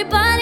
everybody